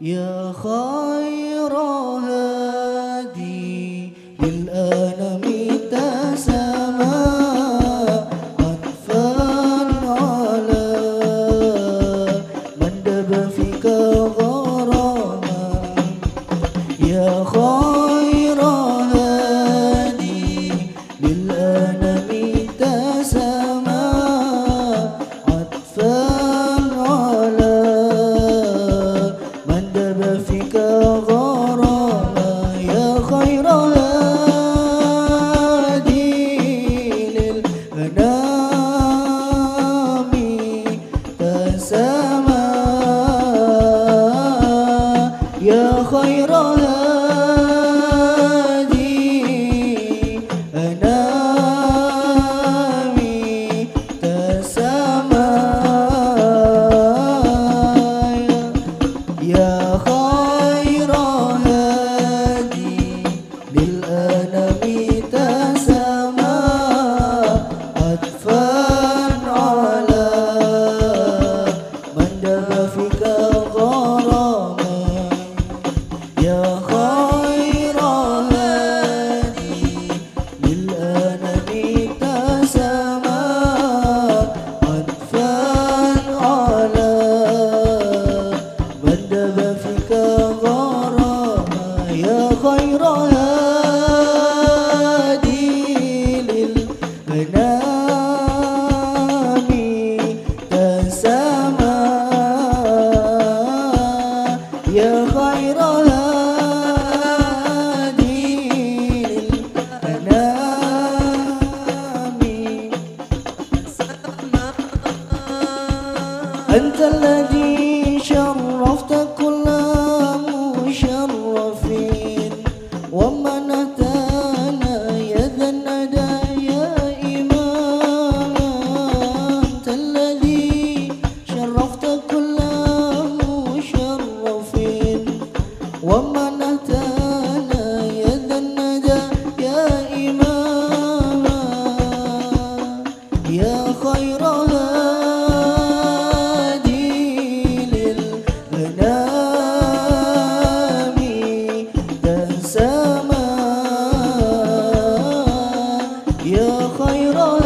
يا خير sun. أنت الذي شرفت كل مشرفين. ومنتنا يا ذا الندى يا إمام أنت الذي شرفت كل مشرفين. ومنتنا يا ذا الندى يا إمام يا خير خيرا